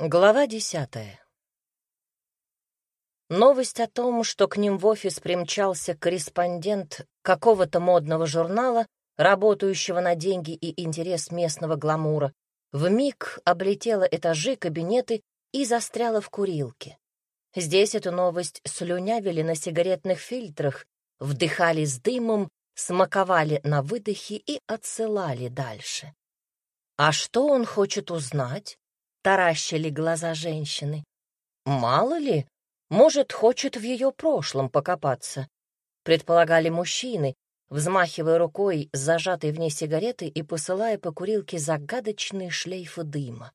Глава десятая. Новость о том, что к ним в офис примчался корреспондент какого-то модного журнала, работающего на деньги и интерес местного гламура, вмиг облетела этажи, кабинеты и застряла в курилке. Здесь эту новость слюнявили на сигаретных фильтрах, вдыхали с дымом, смаковали на выдохе и отсылали дальше. А что он хочет узнать? Таращили глаза женщины. Мало ли, может, хочет в ее прошлом покопаться, предполагали мужчины, взмахивая рукой с зажатой в ней сигареты и посылая по курилке загадочные шлейфы дыма.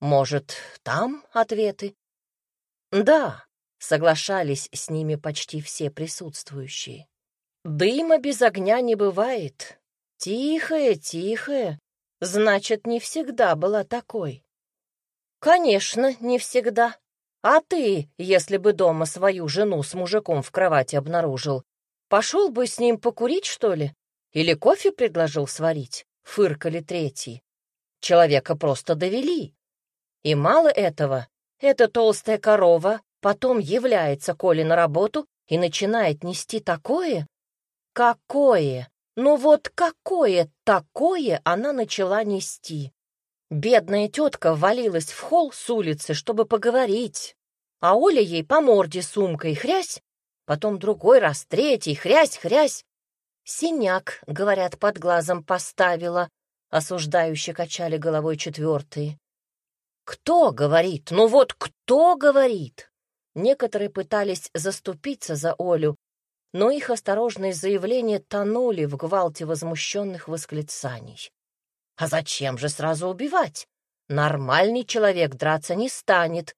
Может, там ответы? Да, соглашались с ними почти все присутствующие. Дыма без огня не бывает. Тихая, тихая, значит, не всегда была такой. «Конечно, не всегда. А ты, если бы дома свою жену с мужиком в кровати обнаружил, пошел бы с ним покурить, что ли? Или кофе предложил сварить?» — фыркали третьи. Человека просто довели. И мало этого, эта толстая корова потом является Коле на работу и начинает нести такое? Какое? Ну вот какое такое она начала нести? Бедная тетка валилась в холл с улицы, чтобы поговорить, а Оля ей по морде сумкой хрясь, потом другой раз, третий, хрясь-хрясь. Синяк, говорят, под глазом поставила, осуждающе качали головой четвертые. Кто говорит? Ну вот кто говорит? Некоторые пытались заступиться за Олю, но их осторожные заявления тонули в гвалте возмущенных восклицаний. А зачем же сразу убивать? Нормальный человек драться не станет.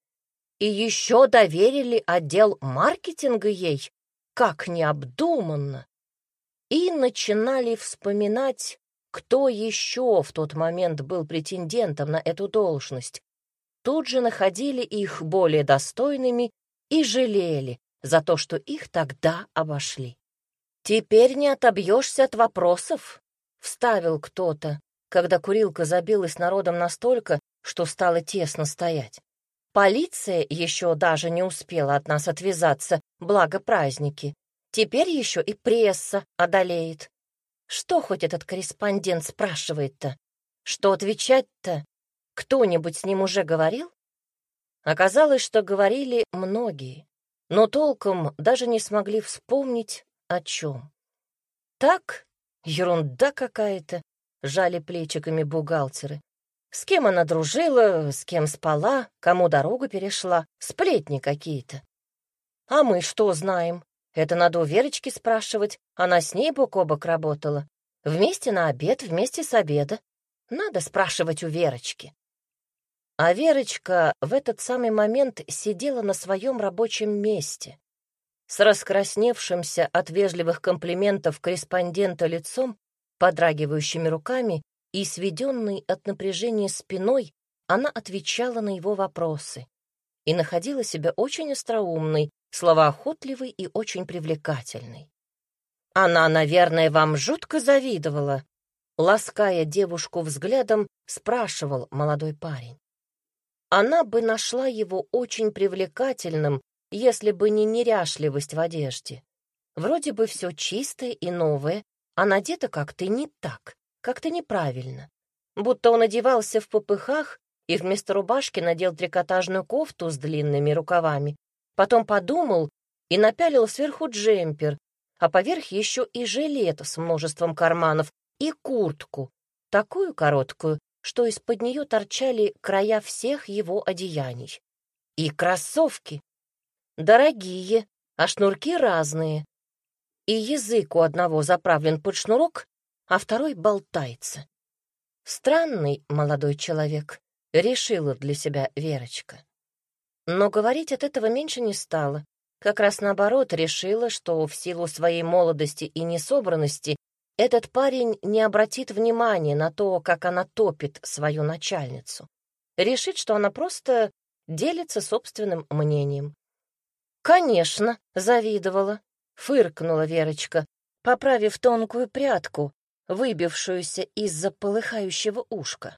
И еще доверили отдел маркетинга ей, как необдуманно. И начинали вспоминать, кто еще в тот момент был претендентом на эту должность. Тут же находили их более достойными и жалели за то, что их тогда обошли. «Теперь не отобьешься от вопросов», — вставил кто-то когда курилка забилась народом настолько, что стало тесно стоять. Полиция еще даже не успела от нас отвязаться, благо праздники. Теперь еще и пресса одолеет. Что хоть этот корреспондент спрашивает-то? Что отвечать-то? Кто-нибудь с ним уже говорил? Оказалось, что говорили многие, но толком даже не смогли вспомнить, о чем. Так, ерунда какая-то жали плечиками бухгалтеры. С кем она дружила, с кем спала, кому дорогу перешла, сплетни какие-то. А мы что знаем? Это надо у Верочки спрашивать, она с ней бок о бок работала. Вместе на обед, вместе с обеда. Надо спрашивать у Верочки. А Верочка в этот самый момент сидела на своем рабочем месте. С раскрасневшимся от вежливых комплиментов корреспондента лицом Подрагивающими руками и сведенной от напряжения спиной она отвечала на его вопросы и находила себя очень остроумной, словоохотливой и очень привлекательной. «Она, наверное, вам жутко завидовала», лаская девушку взглядом, спрашивал молодой парень. Она бы нашла его очень привлекательным, если бы не неряшливость в одежде. Вроде бы все чистое и новое, а надето как-то не так, как-то неправильно. Будто он одевался в попыхах и вместо рубашки надел трикотажную кофту с длинными рукавами, потом подумал и напялил сверху джемпер, а поверх еще и жилет с множеством карманов и куртку, такую короткую, что из-под нее торчали края всех его одеяний. И кроссовки. Дорогие, а шнурки разные, и язык у одного заправлен под шнурок, а второй болтается. Странный молодой человек, решила для себя Верочка. Но говорить от этого меньше не стала. Как раз наоборот, решила, что в силу своей молодости и несобранности этот парень не обратит внимания на то, как она топит свою начальницу. Решит, что она просто делится собственным мнением. Конечно, завидовала. Фыркнула Верочка, поправив тонкую прядку, выбившуюся из-за полыхающего ушка.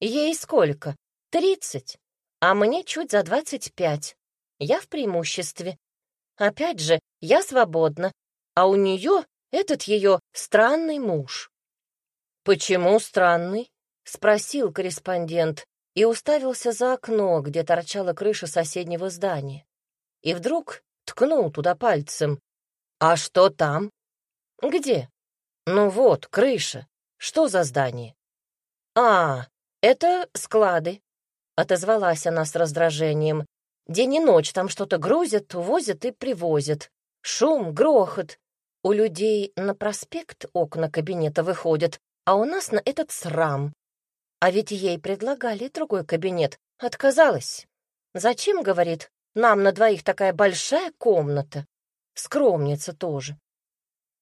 Ей сколько? Тридцать? а мне чуть за двадцать пять. Я в преимуществе. Опять же, я свободна, а у нее этот ее странный муж. «Почему странный?» — спросил корреспондент и уставился за окно, где торчала крыша соседнего здания. И вдруг ткнул туда пальцем. «А что там?» «Где?» «Ну вот, крыша. Что за здание?» «А, это склады», — отозвалась она с раздражением. «День и ночь там что-то грузят, увозят и привозят. Шум, грохот. У людей на проспект окна кабинета выходят, а у нас на этот срам. А ведь ей предлагали другой кабинет. Отказалась. Зачем, говорит, нам на двоих такая большая комната? Скромница тоже.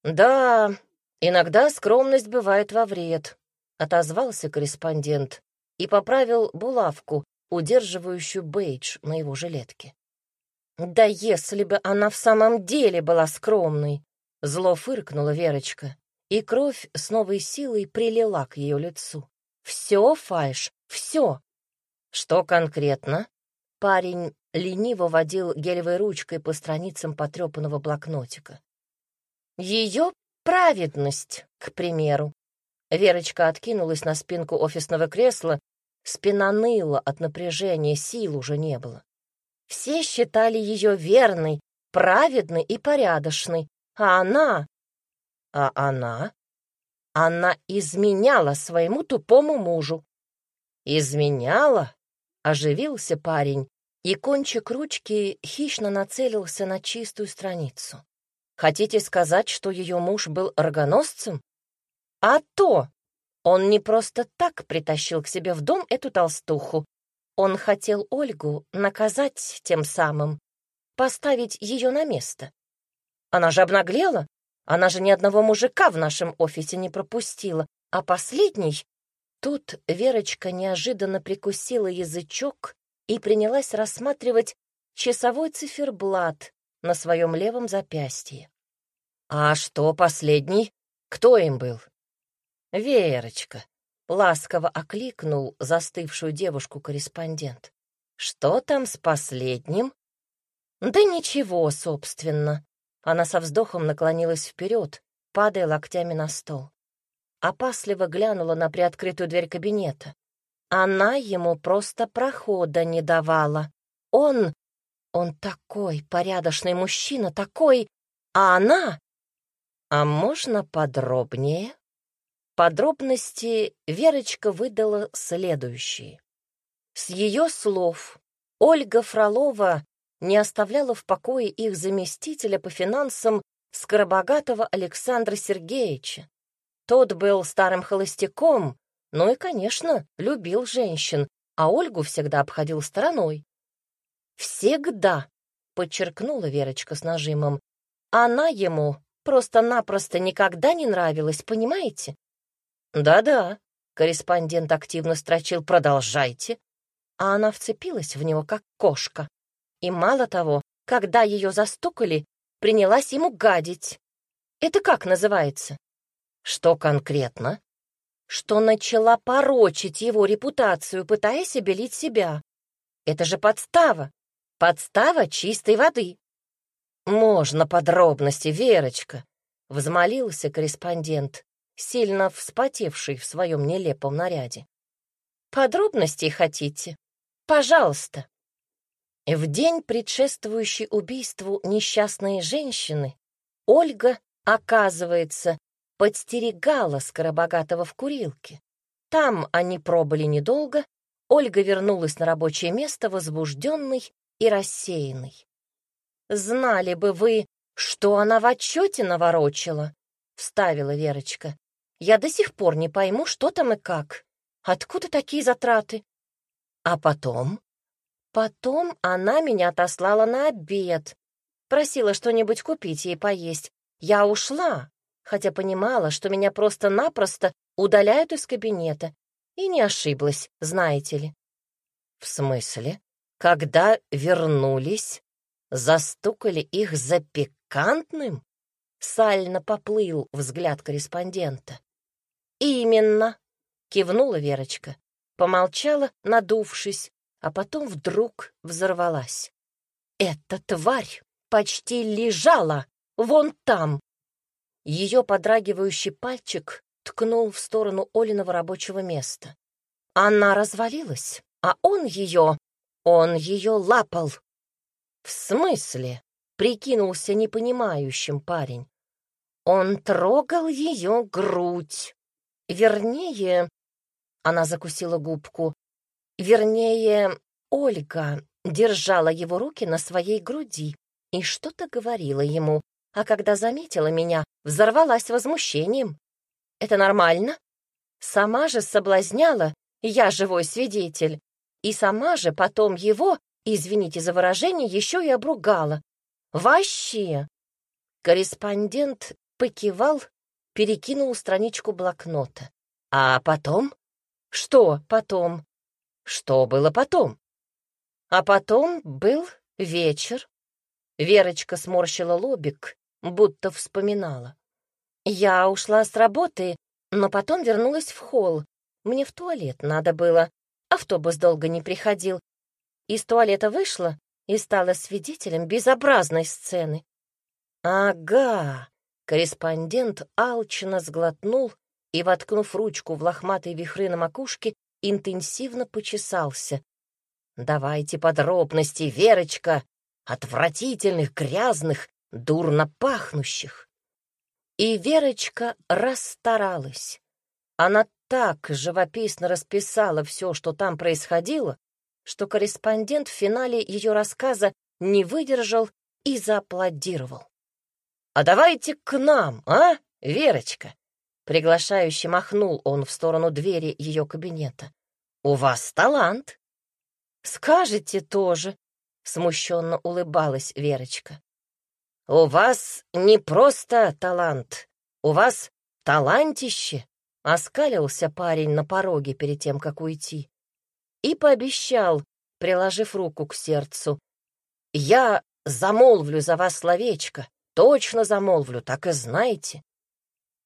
Да, иногда скромность бывает во вред, отозвался корреспондент и поправил булавку, удерживающую бейдж на его жилетке. Да если бы она в самом деле была скромной, зло фыркнула Верочка, и кровь с новой силой прилила к ее лицу. Все, фальш, все. Что конкретно? Парень лениво водил гелевой ручкой по страницам потрепанного блокнотика. Ее праведность, к примеру. Верочка откинулась на спинку офисного кресла, спина ныла от напряжения, сил уже не было. Все считали ее верной, праведной и порядочной, а она... А она? Она изменяла своему тупому мужу. Изменяла? Оживился парень, и кончик ручки хищно нацелился на чистую страницу. Хотите сказать, что ее муж был рогоносцем? А то! Он не просто так притащил к себе в дом эту толстуху. Он хотел Ольгу наказать тем самым, поставить ее на место. Она же обнаглела, она же ни одного мужика в нашем офисе не пропустила, а последний... Тут Верочка неожиданно прикусила язычок и принялась рассматривать часовой циферблат на своем левом запястье. «А что последний? Кто им был?» «Верочка», — ласково окликнул застывшую девушку-корреспондент. «Что там с последним?» «Да ничего, собственно», она со вздохом наклонилась вперед, падая локтями на стол. Опасливо глянула на приоткрытую дверь кабинета. Она ему просто прохода не давала. Он... Он такой порядочный мужчина, такой... А она... А можно подробнее? Подробности Верочка выдала следующие. С ее слов Ольга Фролова не оставляла в покое их заместителя по финансам Скоробогатого Александра Сергеевича. Тот был старым холостяком, ну и, конечно, любил женщин, а Ольгу всегда обходил стороной. «Всегда», — подчеркнула Верочка с нажимом, «она ему просто-напросто никогда не нравилась, понимаете?» «Да-да», — корреспондент активно строчил, «продолжайте». А она вцепилась в него, как кошка. И мало того, когда ее застукали, принялась ему гадить. Это как называется? Что конкретно? Что начала порочить его репутацию, пытаясь обелить себя. Это же подстава. Подстава чистой воды. Можно подробности, Верочка, взмолился корреспондент, сильно вспотевший в своем нелепом наряде. Подробностей хотите? Пожалуйста. В день, предшествующий убийству несчастной женщины, Ольга, оказывается, подстерегала Скоробогатого в курилке. Там они пробыли недолго, Ольга вернулась на рабочее место возбужденной и рассеянной. «Знали бы вы, что она в отчете наворочила», — вставила Верочка. «Я до сих пор не пойму, что там и как. Откуда такие затраты?» А потом Потом она меня отослала на обед. Просила что-нибудь купить ей поесть. Я ушла, хотя понимала, что меня просто-напросто удаляют из кабинета. И не ошиблась, знаете ли. В смысле? Когда вернулись, застукали их за пикантным? Сально поплыл взгляд корреспондента. «Именно», — кивнула Верочка. Помолчала, надувшись, а потом вдруг взорвалась. Эта тварь почти лежала вон там. Ее подрагивающий пальчик ткнул в сторону Олиного рабочего места. Она развалилась, а он ее... он ее лапал. В смысле? Прикинулся непонимающим парень. Он трогал ее грудь. Вернее, она закусила губку. Вернее, Ольга держала его руки на своей груди и что-то говорила ему, а когда заметила меня, взорвалась возмущением. Это нормально? Сама же соблазняла, я живой свидетель, и сама же потом его, извините за выражение, еще и обругала. Вообще! Корреспондент покивал, перекинул страничку блокнота. А потом? Что потом? Что было потом? А потом был вечер. Верочка сморщила лобик, будто вспоминала. Я ушла с работы, но потом вернулась в холл. Мне в туалет надо было. Автобус долго не приходил. Из туалета вышла и стала свидетелем безобразной сцены. Ага, корреспондент алчно сглотнул и, воткнув ручку в лохматые вихры на макушке, интенсивно почесался. «Давайте подробности, Верочка, отвратительных, грязных, дурно пахнущих». И Верочка расстаралась. Она так живописно расписала все, что там происходило, что корреспондент в финале ее рассказа не выдержал и зааплодировал. «А давайте к нам, а, Верочка?» Приглашающе махнул он в сторону двери ее кабинета. «У вас талант!» «Скажете тоже», — смущенно улыбалась Верочка. «У вас не просто талант, у вас талантище», — оскалился парень на пороге перед тем, как уйти. И пообещал, приложив руку к сердцу, «Я замолвлю за вас словечко, точно замолвлю, так и знаете».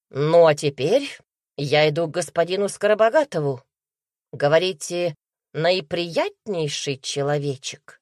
«Ну, а теперь я иду к господину Скоробогатову. Говорите, наиприятнейший человечек».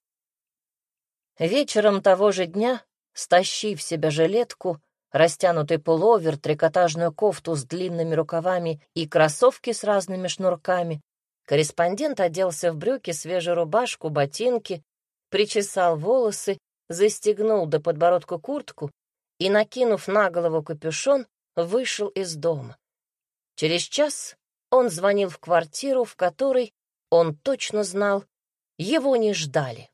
Вечером того же дня, стащив себя жилетку, растянутый пуловер, трикотажную кофту с длинными рукавами и кроссовки с разными шнурками, корреспондент оделся в брюки, свежую рубашку, ботинки, причесал волосы, застегнул до подбородка куртку и, накинув на голову капюшон, вышел из дома. Через час он звонил в квартиру, в которой, он точно знал, его не ждали.